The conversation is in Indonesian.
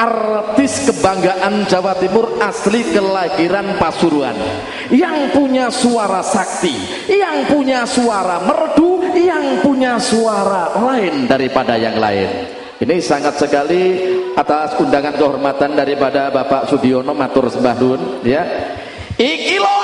artis kebanggaan Jawa Timur asli kelahiran Pasuruan. Yang punya suara sakti yang punya suara merdu yang punya suara lain daripada yang lain. Ini sangat sekali atas undangan kehormatan daripada Bapak Sudiono matur sembah ya. Ikilo